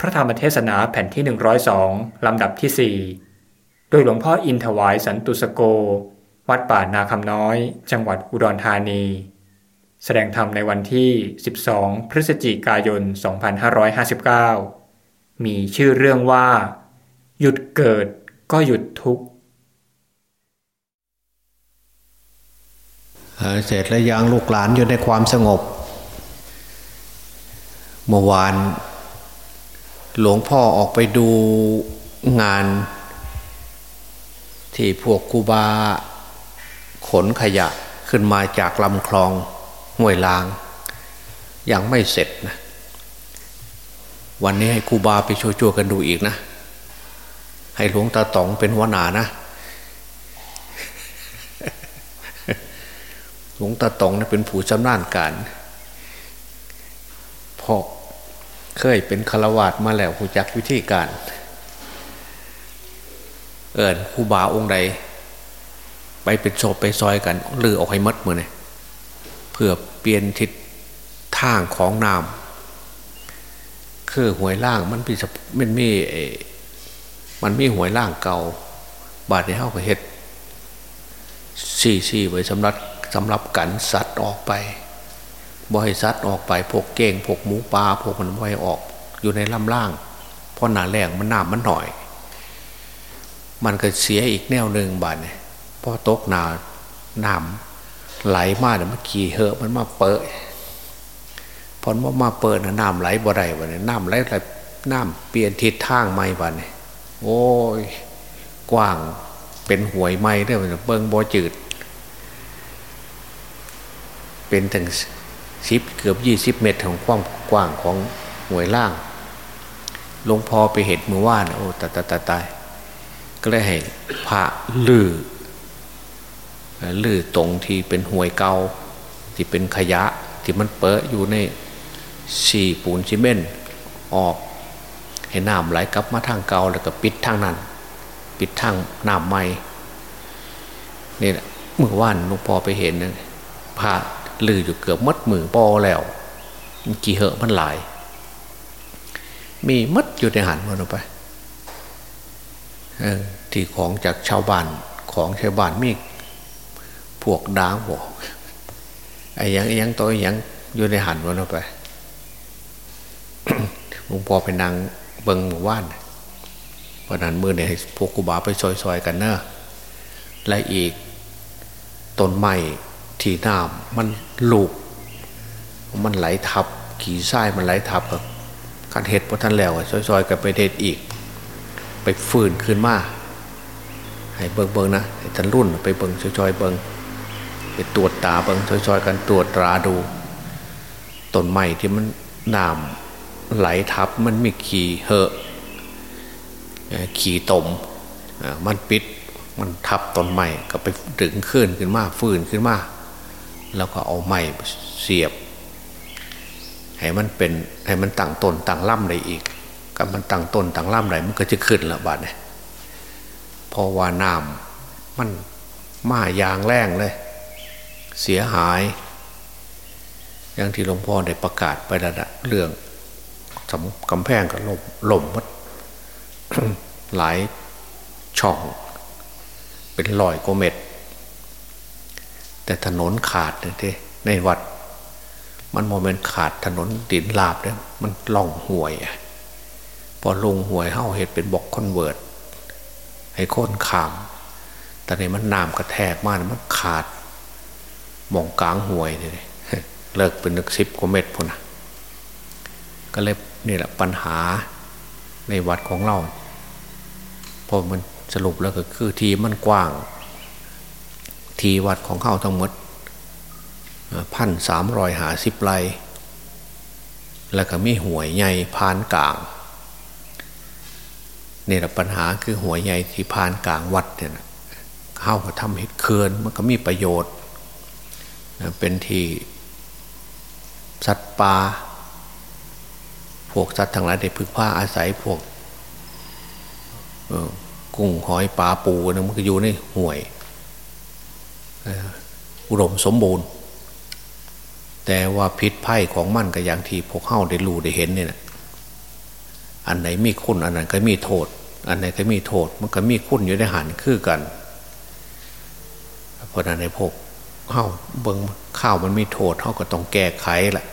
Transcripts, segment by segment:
พระธรรมเทศนาแผ่นที่ 102 ลำดับที่ 4 โดยหลวงพ่ออินถวายสันตุสโก วัดป่านาคำน้อย จังหวัดอุดรธานี แสดงธรรมในวันที่ 12 พฤศจิกายน 2559 มีชื่อเรื่องว่า หยุดเกิดก็หยุดทุกข์เสร็จแล้วยังลูกหลานอยู่ในความสงบ เมื่อวาน หลวงพ่อออกไปดูงาน ที่พวกกูบา ขนขยะขึ้นมาจากลำคลองห้วยลาง ยังไม่เสร็จนะ วันนี้ให้กูบาไปช่วยๆกันดูอีกนะ ให้หลวงตาต๋องเป็นหัวหน้านะหลวงตาต๋องนะเป็นผู้ชำนาญการพอ เคยเป็นฆราวาสมาแล้วผู้จักวิธีการ เอิญครูบาองค์ใด ไปเป็นโศไปซอยกันลือออกให้มัดมือเนี่ยเพื่อเปลี่ยนทิศทางของน้ำคือหวยล่างมันมีมันมีมันมีหวยล่างเก่า บาดในเ้าก็เฮ็ดสี่สี่ไว้สำหรับสำหรับกันสัตว์ออกไป บ่ให้สัตว์ออกไปพวกเก่งพวกหมูปลาพวกมันบ่ให้ออก อยู่ในลำล่าง เพราะหนาแรงมันหน้ำมันหน่อย มันก็เสียอีกแนวหนึ่งบาดเนี่ยพอตกหนาหน้ำไหลมาเนี่ยมันขี่เหอะมันมาเปิดพอมันมาเปิดนะน้ำไหลบ่ได้บาดเนี่ยน้ำไหลไหลน้ำเปลี่ยนทิศทางไม่บาดเนี่ยโอ้ยกว้างเป็นหวยไม้ได้เบิ้งบ่จืด เป็นถึง สิบเกือบยี่สิบเมตรของความกว้างของหวยล่างหลวงพ่อไปเห็นมือว่านโอ้ตายตายตายก็เลยให้พระลือลือตรงที่เป็นห่วยเกาที่เป็นขยะที่มันเปอะอยู่ในสีปูนซีเมนต์ออก ให้น้ำไหลกลับมาทางเกาแล้วก็ปิดทางนั้น ปิดทางน้ำใหม่นี่แหละเมื่อวานหลวงพ่อไปเห็นนะพระ ลืออยู่เกือบมัดมือปอแล้วกี่เหอะมันหลาย มีมัดอยู่ในหันมันออกไปที่ของจากชาวบ้านของชาวบ้านมีพวกดาบอกไอ้ยังไอ้ยังตัวยังอยู่ในหันมันออกไปหลวงพ่อไปนั่งเบิงหมู่บ้านเพระนั้นมือเนี่ยให้พวกกูบาไปซอยๆกันเนอะและอีกต้นไม้ ที่น้ำมันลูก มันไหลทับ ขี่ทรายมันไหลทับกับการเห็ดพอท่านแล้วซอยๆกับไปเด็ดอีก ไปฝืนขึ้นมาให้เบิ่งเบิงนะให้ท่านรุ่นไปเบิ่งซอยๆเบิ่งไปตรวจตาเบิ่งซอยๆกันตรวจตราดูต้นไม้ที่มันน้ำไหลทับมันมีขี่เหอะขี่ตมมันปิดมันทับต้นไม้ก็ไปดึงขึ้นขึ้นมาฝืนขึ้นมา แล้วก็เอาไม้เสียบ ให้มันเป็นให้มันตั้งต้นตั้งล่ำได้อีกกับมันตั้งต้นตั้งล่ำได้มันก็จะขึ้นละบาดเนี่ยพอว่าน้ำมันมายางแรงเลย เสียหาย อย่างที่หลวงพ่อได้ประกาศไประดับเรื่องสำกำแพงกับลมลมมัดหลายช่อง เป็นลอยกว่าเม็ด แต่ถนนขาดเนี่ยในวัด มันโมเมนต์ขาดถนนดินลาบเนี่ยมันล่องห่วยพอลงห่วยเฮ้าเห็ดเป็นบอกคอนเวิร์ตให้ค้นขาม แต่ในมันน้ำกระแทกมากมันขาดมองกลางห่วยเลยเลิกเป็นนึกซิบกว่าเม็ดพุ่นนะก็เลยนี่แหละปัญหาในวัดของเราพอมันสรุปแล้วก็คือทีมันกว้าง ทีวัดของเข้าทั้งหมดพันสามรอยหาสิบไร่แล้วก็มีหวยใหญ่พานกลางนี่แหละปัญหาคือหวยใหญ่ที่พานกลางวัดเนี่ยเข้ามาทำเห็ดเคือนมันก็มีประโยชน์เป็นที่สัตว์ป่าพวกสัตว์ทั้งหลายได้พึ่งผ้าอาศัยพวกกุ้งหอยปลาปูนะมันก็อยู่ในห่วย อุดมสมบูรณ์ แต่ว่าพิษไพ่ของมันก็อย่างที่พวกเข้าได้รู้ได้เห็นเนี่ยอันไหนมีคุณอันนั้นก็มีโทษ อันไหนก็มีโทษ มันก็มีคุณอยู่ในหันคือกันเพราะนั้นในพวกข้าเบิงข้าวมันมีโทษเขาก็ต้องแก้ไขแหละ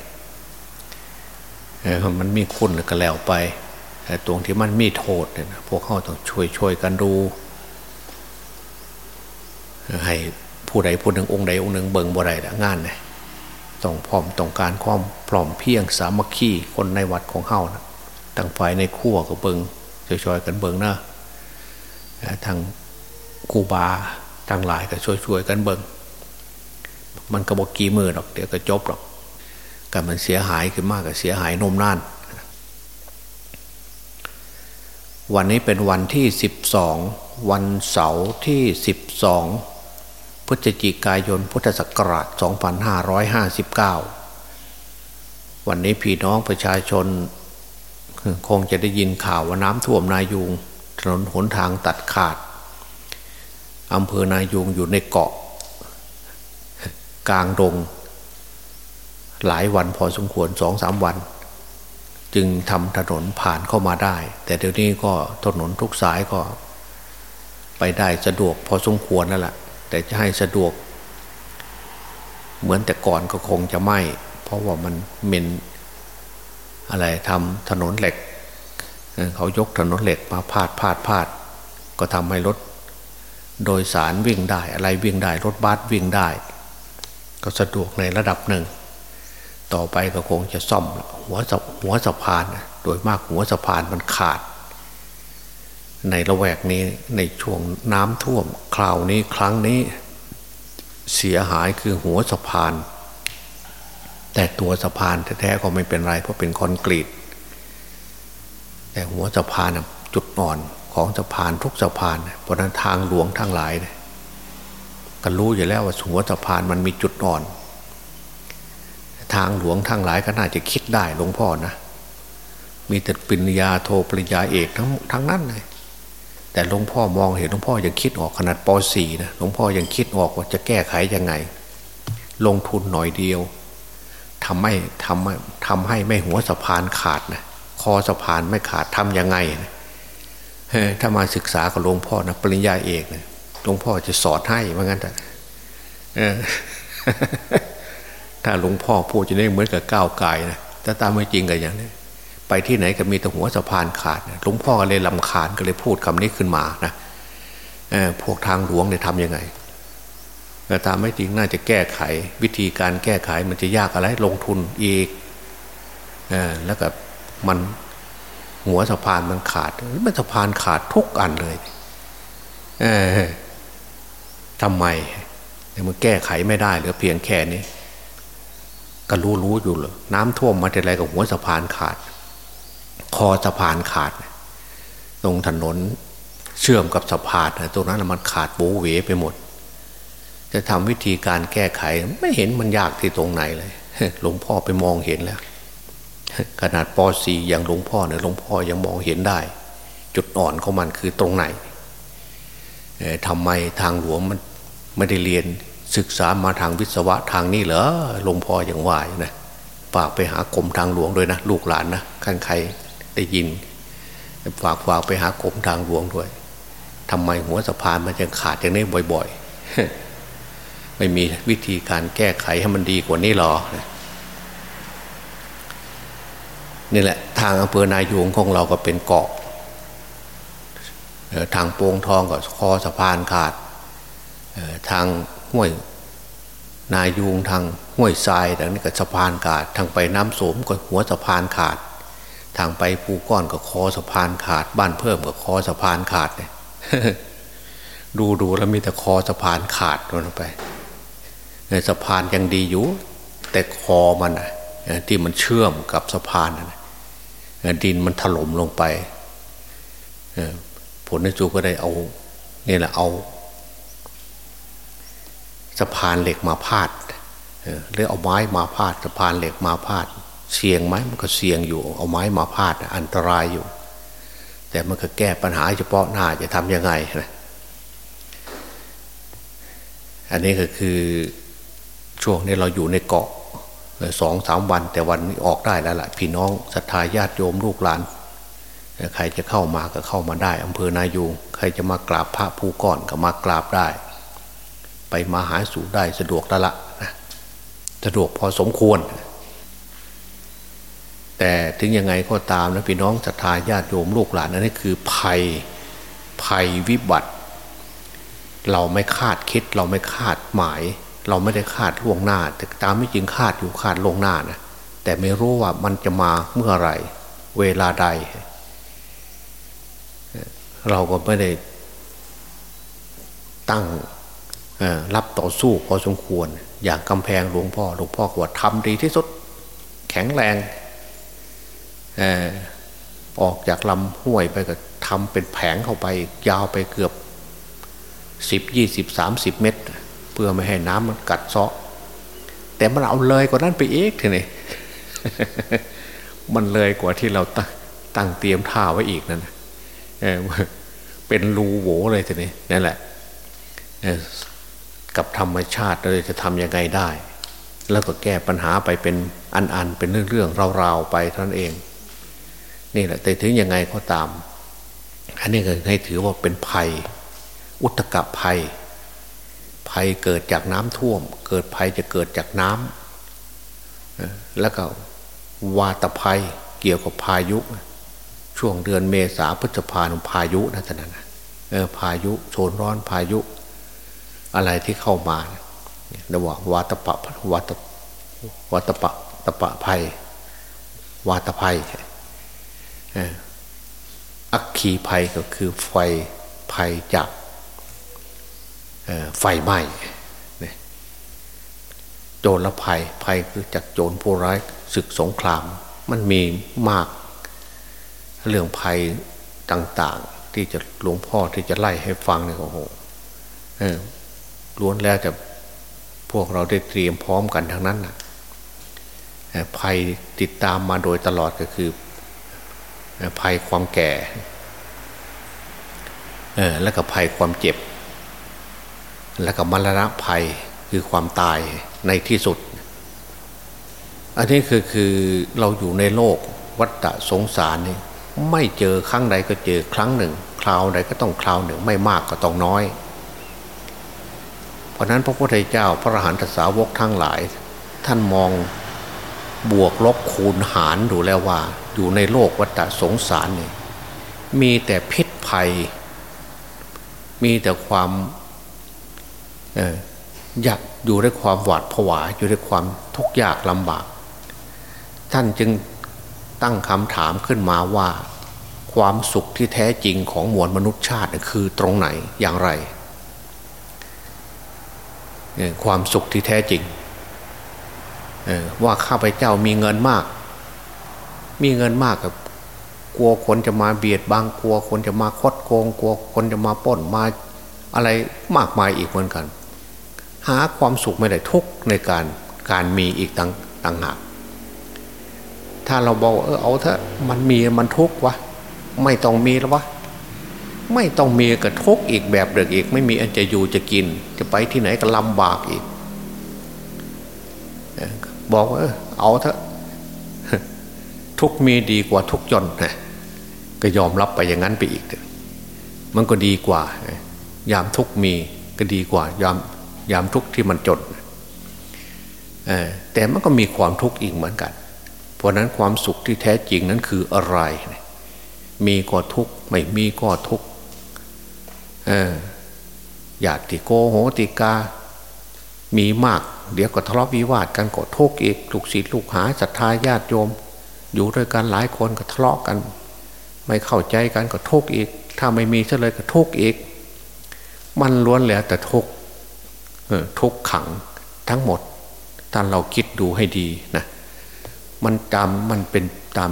มันมีคุณก็แล้วไปแต่ตรงที่มันมีโทษเนี่ยพวกเขาต้องช่วยช่วยกันดูให้ ผู้ใดผู้หนึ่งองค์ใดองค์หนึ่งเบิงบ่ได้งานเนี่ยต้องพร้อมต้องการความพร้อมเพียงสามัคคีคนในวัดของเฮานะทั้งฝ่ายในขั้วก็เบิงช่วยๆกันเบิงนะทางครูบาทั้งหลายก็ช่วยๆกันเบิงมันก็บอกกี่มือหรอกเดี๋ยวก็จบหรอกกันมันเสียหายขึ้นมากก็เสียหายนมนาน วันนี้เป็นวันที่สิบสองวันเสาร์ที่สิบสอง พฤศจิกายนพุทธศักราช 2559 วันนี้พี่น้องประชาชน คงจะได้ยินข่าวว่าน้ำท่วมนายูงถนนหนทางตัดขาดอำเภอนายูงอยู่ในเกาะ กลางดง หลายวันพอสมควรสองสามวัน จึงทำถนนผ่านเข้ามาได้ แต่เดี๋ยวนี้ก็ถนนทุกสายก็ ไปได้สะดวกพอสมควรนั่นแหละ แต่จะให้สะดวก เหมือนแต่ก่อนก็คงจะไม่ เพราะว่ามันเม็นอะไรทำถนนเหล็ก เขายกถนนเหล็กมาพาดพาดพาด ก็ทำให้รถโดยสารวิ่งได้ อะไรวิ่งได้ รถบัสวิ่งได้ ก็สะดวกในระดับหนึ่ง ต่อไปก็คงจะซ่อมหัวหัวสะพาน โดยมากหัวสะพานมันขาด ในละแวกนี้ในช่วงน้ำท่วมคราวนี้ครั้งนี้ เสียหายคือหัวสะพาน แต่ตัวสะพานแท้ๆก็ไม่เป็นไรเพราะเป็นคอนกรีต แต่หัวสะพานจุดอ่อนของสะพานทุกสะพานเพราะนั้นทางหลวงทั้งหลายก็รู้อยู่แล้วว่าหัวสะพานมันมีจุดอ่อน ทางหลวงทั้งหลายก็น่าจะคิดได้หลวงพ่อนะมีแต่ปริญญาโทปริญญาเอกทั้งทั้งนั้นเลย แต่หลวงพ่อมองเห็นหลวงพ่อยังคิดออกขนาดป .4 นะหลวงพ่อยังคิดออกว่าจะแก้ไขยังไง ลงทุนหน่อยเดียวทำให้ทำทำให้ไม่หัวสะพานขาดนะคอสะพานไม่ขาดทำยังไงนะถ้ามาศึกษากับหลวงพ่อนะปริญญาเอกนะหลวงพ่อจะสอนให้ว่างั้นแต่ถ้าหลวงพ่อพูดจะได้เหมือนกับก้าวไกลนะแต่ตามไม่จริงกันอย่างนี้ ไปที่ไหนก็มีแต่หัวสะพานขาดหลวงพ่อก็เลยลำคาญก็เลยพูดคำนี้ขึ้นมานะพวกทางหลวงเนี่ยทำยังไงแต่ตามไม่จริงน่าจะแก้ไข วิธีการแก้ไขมันจะยากอะไรลงทุนอีกอแล้วก็มันหัวสะพานมันขาดมันสะพานขาดทุกอันเลยเออทำไมแต่มันแก้ไขไม่ได้หลือเพียงแค่นี้ก็รู้รู้อยู่เลยน้ำท่วมมาแต่ไรกับหัวสะพานขาด คอสะพานขาด ตรงถนนเชื่อมกับสะพานตรงนั้นมันขาดโบเวไปหมด จะทำวิธีการแก้ไขไม่เห็นมันยากที่ตรงไหนเลยหลวงพ่อไปมองเห็นแล้ว ขนาดป .4 อย่างหลวงพ่อเนี่ยหลวงพ่อยังมองเห็นได้ จุดอ่อนของมันคือตรงไหนทำไมทางหลวงมันไม่ได้เรียนศึกษามาทางวิศวะทางนี้เหรอหลวงพ่ออย่างว่านะฝากไปหากรมทางหลวงด้วยนะ ลูกหลานนะขันใคร ได้ยินฝากฝากไปหากรมทางหลวงด้วยทำไมหัวสะพานมันยังขาดอย่างนี้บ่อย ๆ ไม่มีวิธีการแก้ไขให้มันดีกว่านี้หรอนี่แหละ ทางอำเภอนายูงของเราก็เป็นเกาะทางโป่งทองก็คอสะพานขาดทางห้วยนายูงทางห้วยทรายแต่นี้ก็สะพานขาด ทางไปน้ำโสมก็หัวสะพานขาด ทางไปภูก้อนก็คอสะพานขาด บ้านเพิ่มก็คอสะพานขาดเนี่ยดูดูแล้วมีแต่คอสะพานขาดลงไปสะพานยังดีอยู่ แต่คอมันอะที่มันเชื่อมกับสะพานดินมันถล่มลงไปผลในจูก็ได้เอานี่แหละเอาสะพานเหล็กมาพาดหรือเอาไม้มาพาดสะพานเหล็กมาพาด เสี่ยงไหมมันก็เสี่ยงอยู่ เอาไม้มาพาดอันตรายอยู่ แต่มันก็แก้ปัญหาเฉพาะหน้าจะทำยังไงนะอันนี้ก็คือช่วงนี้เราอยู่ในเกาะสองสามวัน แต่วันนี้ออกได้แล้วล่ะ พี่น้องศรัทธาญาติโยมลูกหลาน ใครจะเข้ามาก็เข้ามาได้อำเภอนายูงใครจะมากราบพระภูก่อนก็มากราบได้ ไปมาหาสู่ได้สะดวกและละนะสะดวกพอสมควร แต่ถึงยังไงก็ตามนะพี่น้องศรัทธาญาติโยมลูกหลานนั่นนี่คือภัยภัยวิบัติ เราไม่คาดคิด เราไม่คาดหมาย เราไม่ได้คาดล่วงหน้า แต่ตามไม่จริงคาดอยู่คาดล่วงหน้านะแต่ไม่รู้ว่ามันจะมาเมื่อไรเวลาใด เราก็ไม่ได้ตั้งรับต่อสู้พอสมควร อย่างกำแพงหลวงพ่อหลวงพ่อว่าทำดีที่สุด แข็งแรง ออกจากลำห้วยไปก็ทำเป็นแผงเข้าไปยาวไปเกือบสิบยี่สิบสามสิบเมตร เพื่อไม่ให้น้ำมันกัดเซาะ แต่มันเอาเลยกว่านั้นไปเอกทีนี่มันเลยกว่าที่เราตั้งเตรียมท่าไว้อีกนั่นเเป็นรูโหวเลยทีนี้นั่นแหละกับธรรมชาติเราจะทำยังไงได้ แล้วก็แก้ปัญหาไปเป็นอันๆเป็นเรื่องๆราวๆไปเท่านั้นเอง นี่แหละแต่ถึงยังไงก็ตาม อันนี้ก็ให้ถือว่าเป็นภัย อุตกะภัย ภัยเกิดจากน้ำท่วม เกิดภัยจะเกิดจากน้ำแล้วก็วาตภัยเกี่ยวกับพายุ ช่วงเดือนเมษาพฤษภาคมพายุนะท่านนะพายุโซนร้อนพายุ อะไรที่เข้ามาเรียกว่าวาตปะวาตวาตปะตปะภัยวาตภัย อักขีภัยก็คือไฟภัยจากไฟไหม้โจรละภัยภัยคือจากโจรผู้ร้ายศึกสงคราม มันมีมาก เรื่องภัยต่าง ๆ ที่จะหลวงพ่อที่จะไล่ให้ฟังเนี่ยโอ้โหล้วนแล้วแต่พวกเราได้เตรียมพร้อมกันทั้งนั้นนะภัยติดตามมาโดยตลอดก็คือ ภัยความแก่แล้วก็ภัยความเจ็บ แล้วก็มรณะภัยคือความตายในที่สุด อันนี้คือคือเราอยู่ในโลกวัฏสงสารนี่ไม่เจอครั้งใดก็เจอครั้งหนึ่ง คราวใดก็ต้องคราวหนึ่ง ไม่มากก็ต้องน้อย เพราะนั้นพระพุทธเจ้าพระอรหันตสาวกทั้งหลาย ท่านมองบวกลบคูณหารดูแล้วว่า อยู่ในโลกวัฏสงสารนี่มีแต่พิษภัย มีแต่ความอยากอยู่ด้วยความหวาดผวาอยู่ด้วยความทุกข์ยากลำบาก ท่านจึงตั้งคำถามขึ้นมาว่า ความสุขที่แท้จริงของมวลมนุษยชาติคือตรงไหนอย่างไร ความสุขที่แท้จริงว่าข้าพเจ้ามีเงินมาก มีเงินมากกับกลัวคนจะมาเบียดบังกลัวคนจะมาคดโกงกลัวคนจะมาป้นมาอะไรมากมายอีกเหมือนกัน หาความสุขไม่ได้ทุกในการการมีอีกต่างต่างหากถ้าเราบอกเออเอาเถอะมันมีมันทุกวะไม่ต้องมีแล้ววะไม่ต้องมีกระทกอีกแบบเด็กอีก ไม่มีอันจะอยู่จะกิน จะไปที่ไหนก็ลำบากอีกบอกว่าเอาเถอะ ทุกมีดีกว่าทุกจนนะก็ยอมรับไปอย่างนั้นไปอีก มันก็ดีกว่า ยามทุกมีก็ดีกว่ายามยามทุกที่มันจนแต่มันก็มีความทุกข์อีกเหมือนกัน เพราะนั้นความสุขที่แท้จริงนั้นคืออะไร มีก็ทุกข์ไม่มีก็ทุกข์อยากติโกโหติกา มีมาก เดี๋ยวก็ทะเลาะวิวาทกันก็ทุกข์อีกลูกศิษย์ลูกหาศรัทธาญาติโยม อยู่ด้วยกันหลายคนก็ทะเลาะกัน ไม่เข้าใจกันก็ทุกข์อีก ถ้าไม่มีเฉลยก็ทุกข์อีก มันล้วนแล้วแต่ทุกข์ทุกขังทั้งหมดถ้าเราคิดดูให้ดีนะมันตามมันเป็นตาม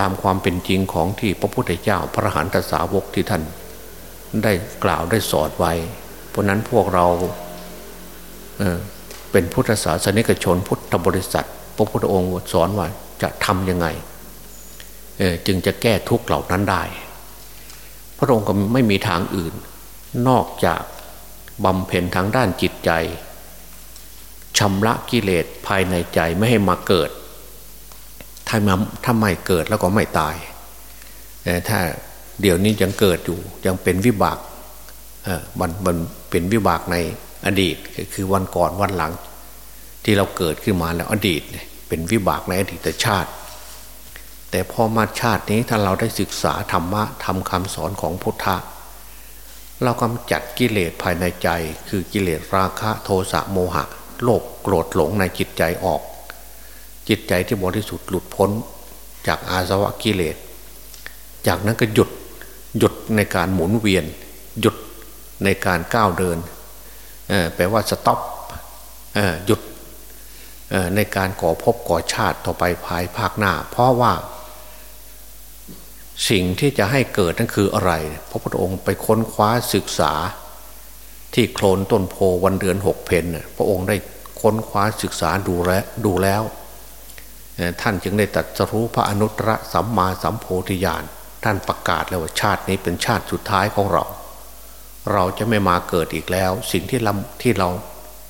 ตามความเป็นจริงของที่พระพุทธเจ้า พระหันตสาวกที่ท่าน ได้กล่าวได้สอนไว้ เพราะนั้นพวกเราเเป็นพุทธศาสนิกชนพุทธบริษัท พระพุทธองค์สอนไว่า จะทำยังไงจึงจะแก้ทุกเหล่านั้นได้ พระองค์ก็ไม่มีทางอื่น นอกจากบำเพ็ญทางด้านจิตใจชำระกิเลสภายในใจไม่ให้มาเกิด ถ้ามาถ้าไม่เกิดแล้วก็ไม่ตายถ้าเดี๋ยวนี้ยังเกิดอยู่ยังเป็นวิบากมันมันเป็นวิบากในอดีต คือวันก่อนวันหลัง ที่เราเกิดขึ้นมาแล้วอดีตเป็นวิบากในอดีตชาติ แต่พอมาชาตินี้ถ้าเราได้ศึกษาธรรมะทำคำสอนของพุทธะเรากำจัดกิเลสภายในใจ คือกิเลสราคะโทสะโมหะ โลภโกรธหลงในจิตใจออก จิตใจที่บริสุทธิ์หลุดพ้นจากอาสวะกิเลส จากนั้นก็หยุดหยุดในการหมุนเวียน หยุดในการก้าวเดินแปลว่าสต็อปหยุด ในการก่อภพก่อชาติต่อไปภายภาคหน้า เพราะว่า สิ่งที่จะให้เกิดนั่นคืออะไร พระพุทธองค์ไปค้นคว้าศึกษา ที่โคลนต้นโพวันเดือนหกเพนพระองค์ได้ค้นคว้าศึกษาดูแลดูแล้ว ท่านจึงได้ตัดสรู้พระอนุตตรสัมมาสัมโพธิญาณท่านประกาศแล้วว่าชาตินี้เป็นชาติสุดท้ายของเรา เราจะไม่มาเกิดอีกแล้ว สิ่งที่เราที่เรา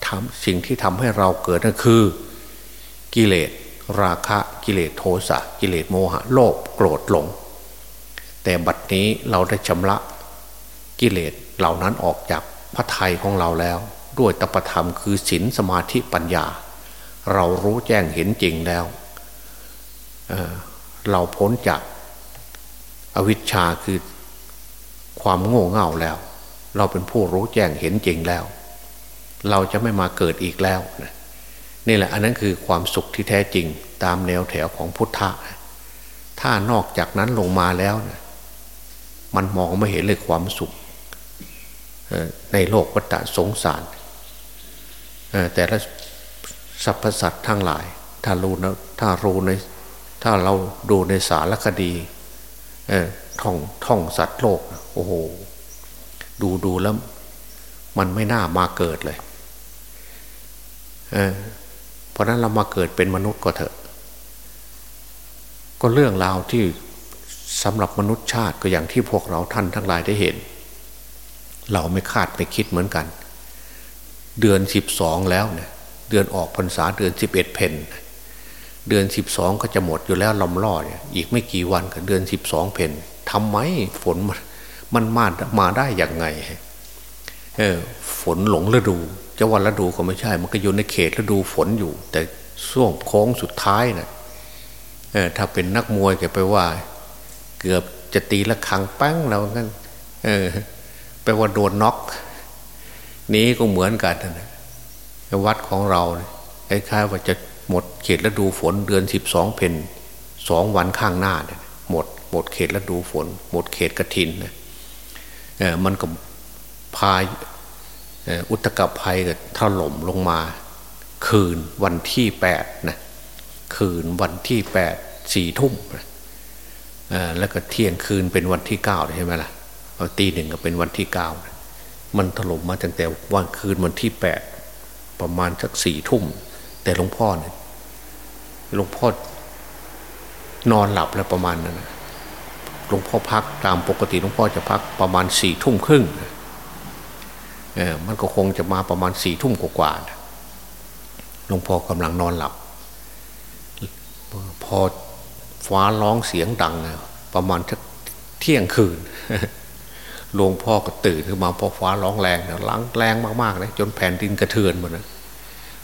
ทำสิ่งที่ทำให้เราเกิดนั่นคือ กิเลสราคะกิเลสโทสะกิเลสโมหะโลภโกรธหลง แต่บัดนี้เราได้ชำระกิเลสเหล่านั้นออกจากพระทัยของเราแล้ว ด้วยตปธรรมคือศีลสมาธิปัญญา เรารู้แจ้งเห็นจริงแล้วเเราพ้นจากอวิชชาคือความโง่เง่าแล้ว เราเป็นผู้รู้แจ้งเห็นจริงแล้ว เราจะไม่มาเกิดอีกแล้วนี่ นี่แหละอันนั้นคือความสุขที่แท้จริงตามแนวแถวของพุทธะ ถ้านอกจากนั้นลงมาแล้วนะมันมองไม่เห็นเลยความสุขในโลกวัฏสงสาร แต่ละสรรพสัตว์ทั้งหลาย ถ้ารู้นะถ้ารู้ในถ้าเราดูในสารคดีท่องท่องสัตว์โลกโอ้โหดูดูแล้ว มันไม่น่ามาเกิดเลย เพราะนั้นเรามาเกิดเป็นมนุษย์ก็เถอะ ก็เรื่องราวที่สำหรับมนุษย์ชาติก็อย่างที่พวกเราท่านทั้งหลายได้เห็น เราไม่คาดไม่คิดเหมือนกัน เดือนสิบสองแล้วเนี่ย เดือนออกพรรษาเดือนสิบเอ็ดเพนเดือนสิบสองก็จะหมดอยู่แล้วลำล่อเนี่ยอีกไม่กี่วันก็เดือนสิบสองเพนทำไมฝนมันมันมามาได้อย่างไงเออฝนหลงฤดู จะวันฤดูก็ไม่ใช่ มันก็อยู่ในเขตฤดูฝนอยู่ แต่ช่วงโค้งสุดท้ายนะ่ะเออถ้าเป็นนักมวยแกไปว่า เกือบจะตีละครังปั้งเรางั้นเออแปว่าโดนน็อก นี้ก็เหมือนกันนะวัดของเราคล้ายๆว่าจะหมดเขตฤดูฝนเดือนสิบสองเพนสองวันข้างหน้าเนี่ยหมดหมดเขตฤดูฝน หมดเขตกระถินนะเออมันก็พาย อุตกภัยก็ถล่มลงมา คืนวันที่แปดนะคืนวันที่แปดสี่ทุ่มนะแล้วก็เที่ยงคืนเป็นวันที่เก้าใช่ไหมล่ะตีหนึ่งก็เป็นวันที่เก้ามันถล่มมาตั้งแต่วันคืนวันที่แปดประมาณสักสี่ทุ่ม แต่หลวงพ่อเนี่ยหลวงพ่อนอนหลับแล้วประมาณนั้นหลวงพ่อพักตามปกติหลวงพ่อจะพักประมาณสี่ทุ่มครึ่ง เออมันก็คงจะมาประมาณสี่ทุ่มกว่าๆหลวงพ่อกำลังนอนหลับ พอฟ้าร้องเสียงดัง ประมาณเที่ยงคืนหลวงพ่อก็ตื่นขึ้นมาพอฟ้าร้องแรงล้างแรงมากๆเลยจนแผ่นดินกระเทือนหมดนะ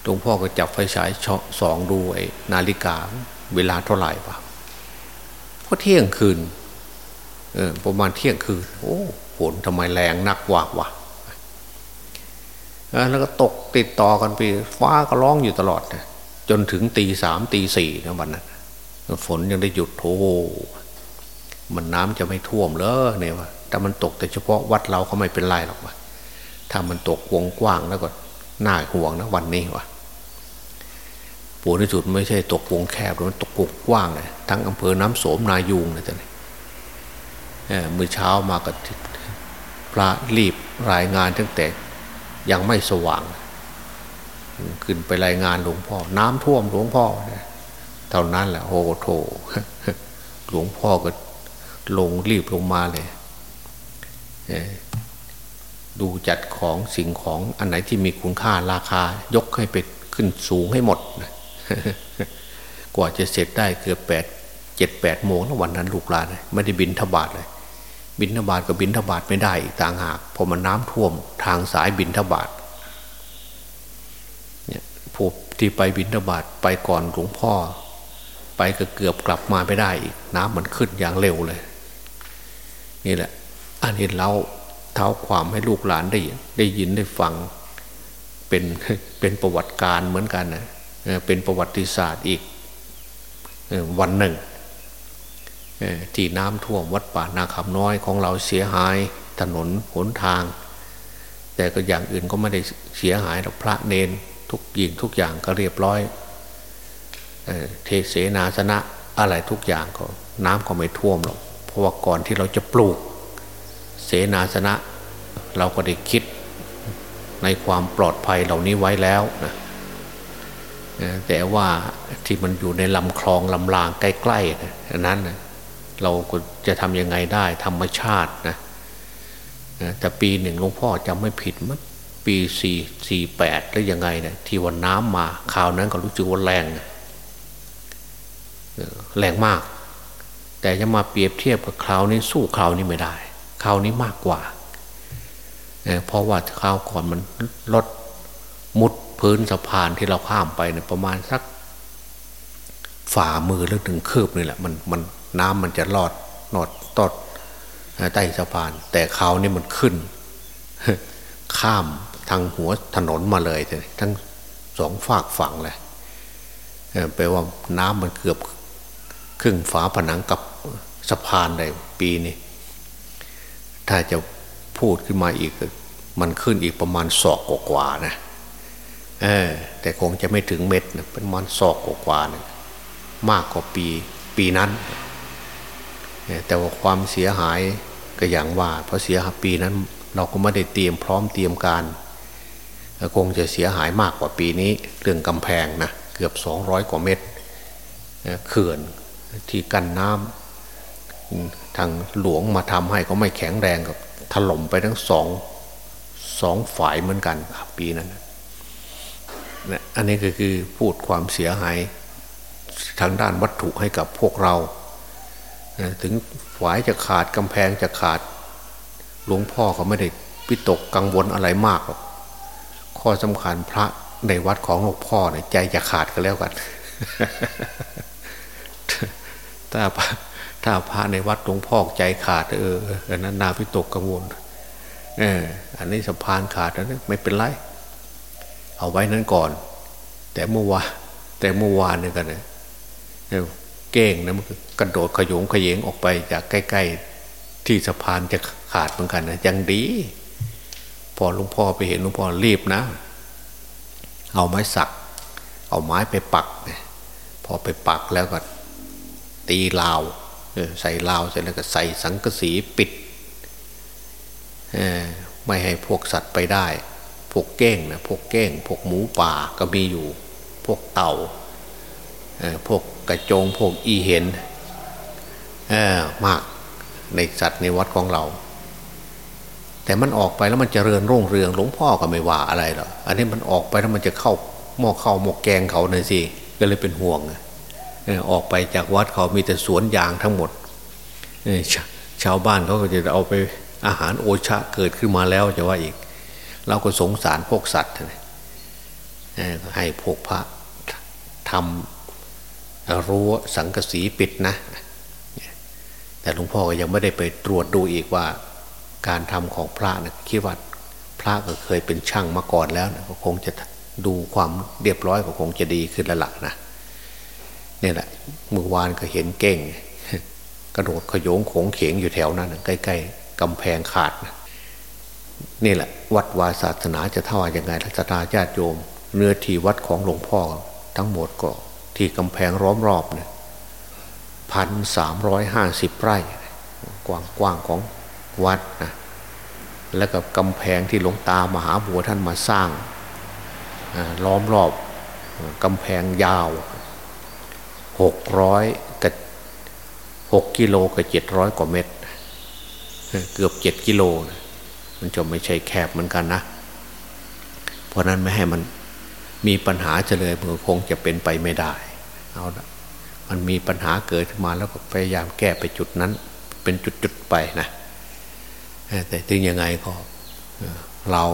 หลวงพ่อก็จับไฟฉายสองดูไอ้นาฬิกาเวลาเท่าไหร่ปะพอเที่ยงคืนเออประมาณเที่ยงคืน โอ้ฝนทำไมแรงนักวากวะ แล้วก็ตกติดต่อกันไปฟ้าก็ร้องอยู่ตลอดจนถึงตีสามตีสี่นะวันนั้นฝนยังได้หยุดโถมันน้ำจะไม่ท่วมเลยเนี่ยวะแต่มันตกแต่เฉพาะวัดเราเขาไม่เป็นไรหรอกวะถ้ามันตกวงกว้างแล้วก็น่าห่วงนะวันนี้วะปูที่สุดไม่ใช่ตกวงแคบมันตกวงกว้างเลยทั้งอำเภอน้ำโสมนายูงเลยจ้ะเนี่ยมือเช้ามาก็พระรีบรายงานตั้งแต่ ยังไม่สว่าง ขึ้นไปรายงานหลวงพ่อ น้ำท่วมหลวงพ่อเท่านั้นแหละโอ้โถหลวงพ่อก็ลงรีบลงมาเลยดูจัดของสิ่งของอันไหนที่มีคุณค่าราคายกให้ไปขึ้นสูงให้หมดกว่าจะเสร็จได้เกือบแปดเจ็ดแปดโมงแล้ววันนั้นลูกหลานไม่ได้บินทบาทเลย บินทบาทกับบินทบาทไม่ได้อีกต่างหากเพราะมันน้ำท่วมทางสายบินทบาทเนี่ยผู้ที่ไปบินทบาทไปก่อนหลวงพ่อ ไปก็เกือบกลับมาไม่ได้อีกน้ำมันขึ้นอย่างเร็วเลย นี่แหละ อันนี้เราเท้าความให้ลูกหลานได้ได้ยินได้ฟังเป็นเป็นประวัติการเหมือนกันนะเป็นประวัติศาสตร์อีกวันหนึ่ง ที่น้ำท่วมวัดป่านาคำน้อยของเราเสียหายถนนหนทาง แต่ก็อย่างอื่นก็ไม่ได้เสียหายหรอกพระเนนทุกยิงทุกอย่างก็เรียบร้อยเทเสนาสนะอะไรทุกอย่างก็น้ำก็ไม่ท่วมหรอกเพราะว่าก่อนที่เราจะปลูก เสนาสนะ เราก็ได้คิดในความปลอดภัยเหล่านี้ไว้แล้วนะแต่ว่าที่มันอยู่ในลำคลองลำรางใกล้ๆนะนั้นนะ เราจะทำยังไงได้ ธรรมชาตินะแต่ปีหนึ่งหลวงพ่อจำไม่ผิดมั้งปีสี่สี่แปดหรือยังไงเนะที่วันน้ำมาคราวนั้นก็รู้สึกว่าแรงแรงมาก แต่จะมาเปรียบเทียบกับคราวนี้สู้คราวนี้ไม่ได้คราวนี้มากกว่าเพราะว่าคราวก่อนมันลดมุดพื้นสะพานที่เราข้ามไปเนี่ยประมาณสักฝ่ามือหรือถึงคืบนี่แหละมันมันน้ำมันจะลอดนอดตอดใต้สะพาน แต่คราวนี้มันขึ้น ข้ามทางหัวถนนมาเลยทั้งสองฝากฝั่งเลยแปลว่าน้ำมันเกือบครึ่งฝาผนังกับสะพานเลยปีนี้ถ้าจะพูดขึ้นมาอีก มันขึ้นอีกประมาณศอกกว่านะเออแต่คงจะไม่ถึงเม็ดนะเป็นมันศอกกว่านะมากกว่าปีปีนั้น แต่ว่าความเสียหายก็อย่างว่า เพราะเสียหายปีนั้น เราก็ไม่ได้เตรียมพร้อมเตรียมการคงจะเสียหายมากกว่าปีนี้ เรื่องกำแพงนะเกือบสองร้อยกว่าเมตรเขื่อนที่กั้นน้ำทางหลวงมาทำให้ก็ไม่แข็งแรงกับถล่มไปทั้งสองสองฝ่ายเหมือนกันปีนั้นนะอันนี้ก็คือพูดความเสียหายทางด้านวัตถุให้กับพวกเรา ถึงฝายจะขาดกำแพงจะขาด หลวงพ่อเขาไม่ได้พิตกกังวลอะไรมากหรอกข้อสำคัญพระในวัดของหลวงพ่อเนี่ยใจจะขาดกันแล้วกัน ถ้าถ้าพระในวัดหลวงพ่อใจขาด เอออันนั้นนาพิตกกังวล เออ อันนี้สะพานขาดนั้นไม่เป็นไร เอาไว้นั้นก่อน แต่เมื่อวานแต่เมื่อวานเนี่ยกันเนี่ย เก้งนะมันกระโดดขยงขยงออกไปจากใกล้ ๆ ที่สะพานจะขาดเหมือนกันนะยังดี พอหลวงพ่อไปเห็นหลวงพ่อรีบนะ เอาไม้สัก เอาไม้ไปปักพอไปปักแล้วก็ตีลาวใส่ลาวเสร็จแล้วก็ใส่สังกสีปิดไม่ให้พวกสัตว์ไปได้ พวกเก้งนะพวกเก้ง พวกหมูป่าก็มีอยู่ พวกเต่าพวก กระจงพวกอีเห็นมากในสัตว์ในวัดของเรา แต่มันออกไปแล้วมันจเจริญรุ่งเรืองหลวงพ่อก็ไม่ว่าอะไรหรอกอันนี้มันออกไปแล้วมันจะเข้าหม้อเข้าหม้อแกงเขาหน่อยสิก็เลยเป็นห่วงออกไปจากวัดเขามีแต่สวนยางทั้งหมดชาวบ้านเขาก็จะเอาไปอาหารโอชะเกิดขึ้นมาแล้วจะว่าอีก เราก็สงสารพวกสัตว์ให้พวกพระทำ รั้วสังกสีปิดนะ แต่หลวงพ่อก็ยังไม่ได้ไปตรวจดูอีกว่า การทำของพระนะคิดว่าพระก็เคยเป็นช่างมาก่อนแล้วนะก็คงจะดูความเรียบร้อยก็คงจะดีขึ้นล้วล่ะนะนี่แหละเมื่อวานก็เห็นเก่ง กระโดดขยงโขงเขงอยู่แถวนั้นใกล้ๆกำแพงขาดนะนี่แหละ วัดวาศาสนาจะเท่าอยังไงรัชตาญาติโยม เนื้อที่วัดของหลวงพ่อทั้งหมดก็ ที่กำแพงร้อมรอบเนี่ยพันสามร้อยห้าสิบไร่กว้างกว้างของวัดนะแล้วกับกำแพงที่หลวงตามหาบัวท่านมาสร้างล้อมรอบกำแพงยาวหกร้อยกับหกกิโลกับเจ็ดร้อยกว่าเมตร เกือบเจ็ดกิโล มันจะไม่ใช่แคบเหมือนกันนะ เพราะนั้นไม่ให้มันมีปัญหาเฉลยมันคงจะเป็นไปไม่ได้ เอาละมันมีปัญหาเกิดขึ้นมาแล้วก็พยายามแก้ไปจุดนั้น เป็นจุดๆไปนะแต่ถึงยังไงก็เรา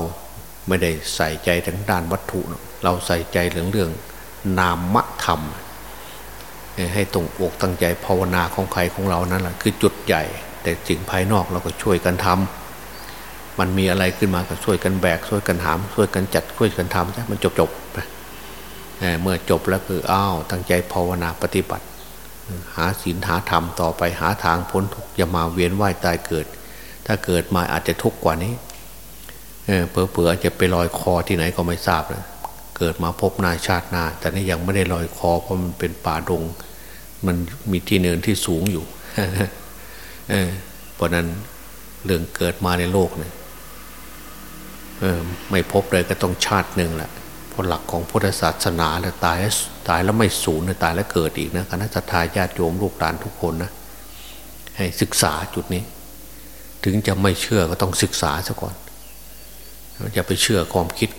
ไม่ได้ใส่ใจทางด้านวัตถุ เราใส่ใจเรื่องเรื่องนามธรรม ให้ตรงอกตั้งใจภาวนาของใครของเรานั่นแหละคือจุดใหญ่ แต่สิ่งภายนอกเราก็ช่วยกันทำมันมีอะไรขึ้นมาก็ช่วยกันแบกช่วยกันหามช่วยกันจัดช่วยกันทำใช่มันจบจบไป เมื่อจบแล้วคืออ้าวตั้งใจภาวนาปฏิบัติ หาศีลหาธรรมต่อไปหาทางพ้นทุกข์อย่ามาเวียนว่ายตายเกิด ถ้าเกิดมาอาจจะทุกข์กว่านี้เพอเผื่อจะไปลอยคอที่ไหนก็ไม่ทราบเลยเกิดมาพบนาชาตินา แต่นี่ยังไม่ได้ลอยคอเพราะมันเป็นป่าดง มันมีที่เนินที่สูงอยู่เพราะนั้นเรื่องเกิดมาในโลกเนี่ยไม่พบเลยก็ต้องชาติหนึ่งแหละ พราะหลักของพุทธศาสนาแล้วตายตายแล้วไม่สูญเลยตายแล้วเกิดอีกนะคณะทาญาติโยมลูกหลานทุกคนนะให้ศึกษาจุดนี้ ถึงจะไม่เชื่อก็ต้องศึกษาซะก่อนอย่าไปเชื่อความคิด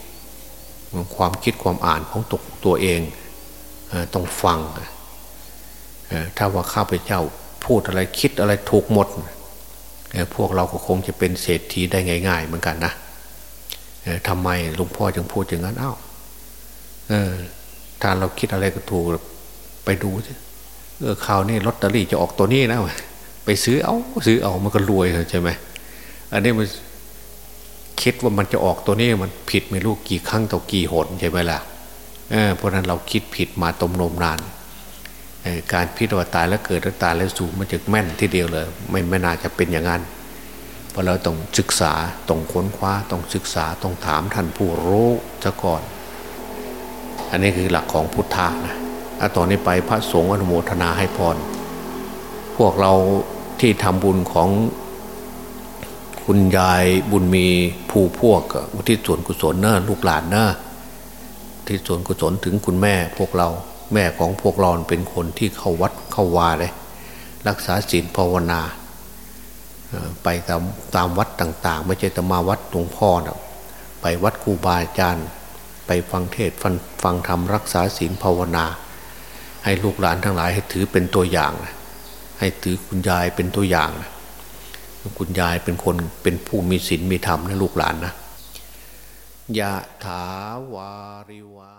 ความคิดความอ่านของตกตัวเองต้องฟังถ้าว่าข้าพเจ้าพูดอะไรคิดอะไรถูกหมด พวกเราก็คงจะเป็นเศรษฐีได้ง่าย ๆ เหมือนกันนะทำไมหลวงพ่อจึงพูดอย่างนั้นอ้าว ถ้าเราคิดอะไรก็ถูกไปดูสิเออข่าวนี้ลอตเตอรี่จะออกตัวนี้นะไปซื้อเอาซื้อเอามันก็รวยใช่ไหมอันนี้มันคิดว่ามันจะออกตัวนี้มันผิดไม่รู้กี่ครั้งต่อกี่หนใช่ไหมล่ะเเพราะนั้นเราคิดผิดมาตมนมนานการพิจารณาตายแล้วเกิดแล้วตายแล้วสูญมันจะแม่นที่เดียวเลย ไม่ไม่น่าจะเป็นอย่างนั้นเพราะเราต้องศึกษาต้องค้นคว้าต้องศึกษาต้องถามท่านผู้รู้ซะก่อน อันนี้คือหลักของพุทธะนะถ้าตอนนี้ไปพระสงฆ์อนุโมทนาให้พร พวกเราที่ทำบุญของคุณยายบุญมีผู้พวกอุทิศส่วนกุศลเนอะลูกหลานเนอะที่ส่วนกุศลถึงคุณแม่พวกเราแม่ของพวกเราเป็นคนที่เข้าวัดเข้าวาเลย รักษาศีลภาวนา ไปตามตามวัดต่าง ๆ ไม่ใช่แต่มาวัดหลวงพ่อนะไปวัดครูบาอาจารย์ ไปฟังเทศฟังฟังธรรมรักษาศีลภาวนา ให้ลูกหลานทั้งหลายให้ถือเป็นตัวอย่างให้ถือคุณยายเป็นตัวอย่างคุณยายเป็นคนเป็นผู้มีศีลมีธรรมนะลูกหลานนะยะถาวาริวา